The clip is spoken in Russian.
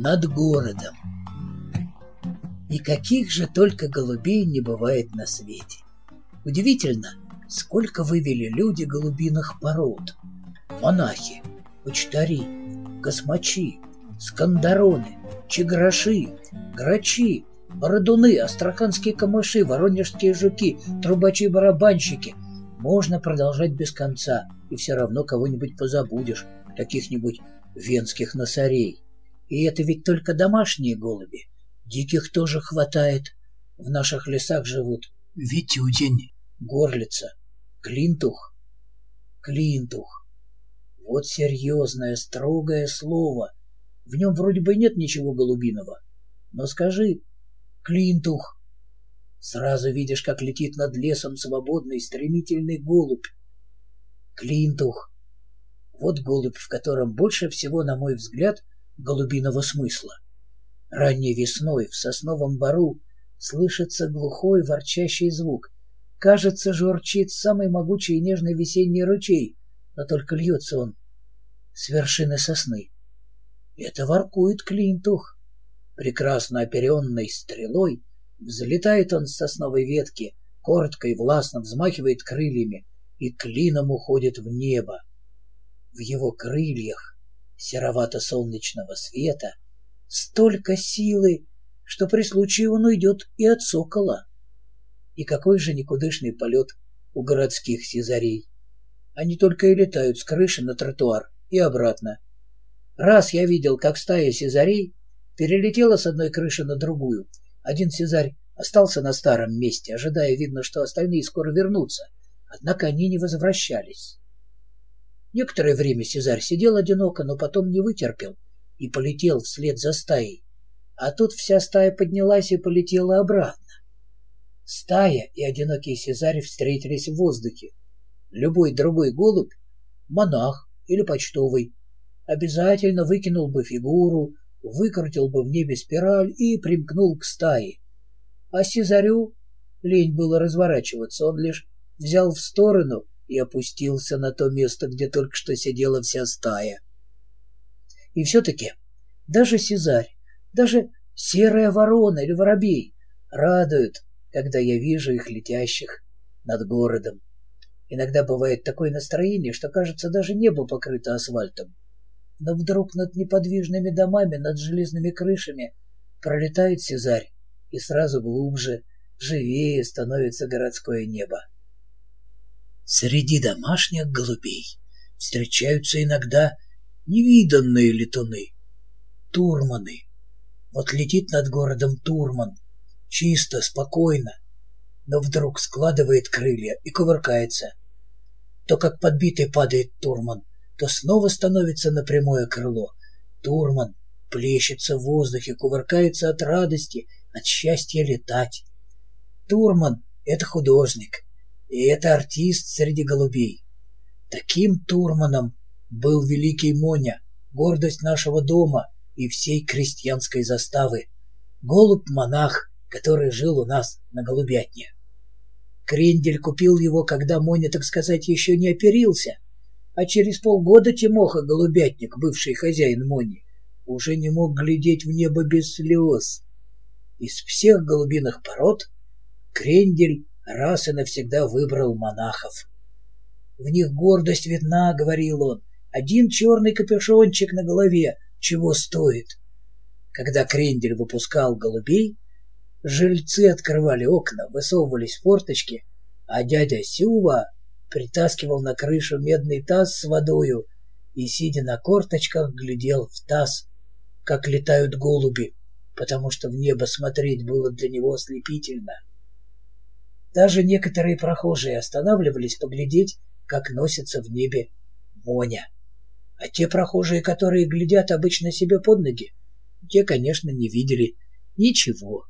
над городом. И каких же только голубей не бывает на свете. Удивительно, сколько вывели люди голубиных пород. Монахи, почтари, космачи, скандароны, чеграши, грачи, бородуны, астраханские камыши, воронежские жуки, трубачи-барабанщики. Можно продолжать без конца, и все равно кого-нибудь позабудешь, каких-нибудь венских носорей. И это ведь только домашние голуби. Диких тоже хватает. В наших лесах живут Витюдень, Горлица, Клинтух. Клинтух. Вот серьезное, строгое слово. В нем вроде бы нет ничего голубиного. Но скажи «Клинтух». Сразу видишь, как летит над лесом свободный, стремительный голубь. Клинтух. Вот голубь, в котором больше всего, на мой взгляд, голубиного смысла. Ранней весной в сосновом бору слышится глухой ворчащий звук. Кажется, журчит самый могучий и нежный весенний ручей, но только льется он с вершины сосны. Это воркует Клинтух. Прекрасно оперенной стрелой взлетает он с сосновой ветки, коротко и властно взмахивает крыльями и клином уходит в небо. В его крыльях серовато-солнечного света столько силы, что при случае он уйдет и от сокола. И какой же никудышный полет у городских сизарей. Они только и летают с крыши на тротуар и обратно. Раз я видел, как стая сизарей перелетела с одной крыши на другую. Один сизарь остался на старом месте, ожидая, видно, что остальные скоро вернутся. Однако они не возвращались. Некоторое время Сезарь сидел одиноко, но потом не вытерпел и полетел вслед за стаей. А тут вся стая поднялась и полетела обратно. Стая и одинокий Сезарь встретились в воздухе. Любой другой голубь, монах или почтовый, обязательно выкинул бы фигуру, выкрутил бы в небе спираль и примкнул к стае. А Сезарю лень было разворачиваться, он лишь взял в сторону и опустился на то место, где только что сидела вся стая. И все-таки даже Сезарь, даже серая ворона или воробей радуют, когда я вижу их летящих над городом. Иногда бывает такое настроение, что, кажется, даже небо покрыто асфальтом. Но вдруг над неподвижными домами, над железными крышами пролетает Сезарь, и сразу глубже, живее становится городское небо. Среди домашних голубей встречаются иногда невиданные летуны, турманы. Вот летит над городом турман, чисто, спокойно, но вдруг складывает крылья и кувыркается. То, как подбитый падает турман, то снова становится на прямое крыло. Турман плещется в воздухе, кувыркается от радости, от счастья летать. Турман — это художник — и это артист среди голубей. Таким Турманом был великий Моня, гордость нашего дома и всей крестьянской заставы. Голубь-монах, который жил у нас на голубятне. Крендель купил его, когда Моня, так сказать, еще не оперился, а через полгода Тимоха, голубятник, бывший хозяин Мони, уже не мог глядеть в небо без слез. Из всех голубиных пород Крендель раз и навсегда выбрал монахов. В них гордость видна, — говорил он, — один черный капюшончик на голове чего стоит. Когда крендель выпускал голубей, жильцы открывали окна, высовывались в форточки, а дядя Сюва притаскивал на крышу медный таз с водою и, сидя на корточках, глядел в таз, как летают голуби, потому что в небо смотреть было для него ослепительно. Даже некоторые прохожие останавливались поглядеть, как носится в небе Моня. А те прохожие, которые глядят обычно себе под ноги, те, конечно, не видели ничего.